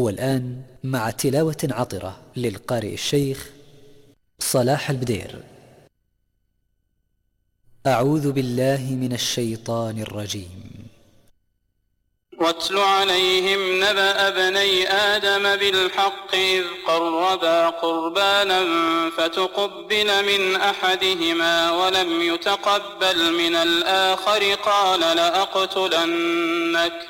والآن مع تلاوة عطرة للقارئ الشيخ صلاح البدير. أعوذ بالله من الشيطان الرجيم. واتل عليهم نبأ بني آدم بالحق إذ قربا قربانا فتقبل من أحدهما ولم يتقبل من الآخر قال لأقتلنك.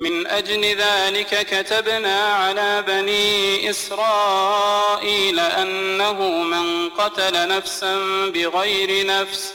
من أجل ذلك كتبنا على بني إسرائيل أنه من قتل نفسا بغير نفس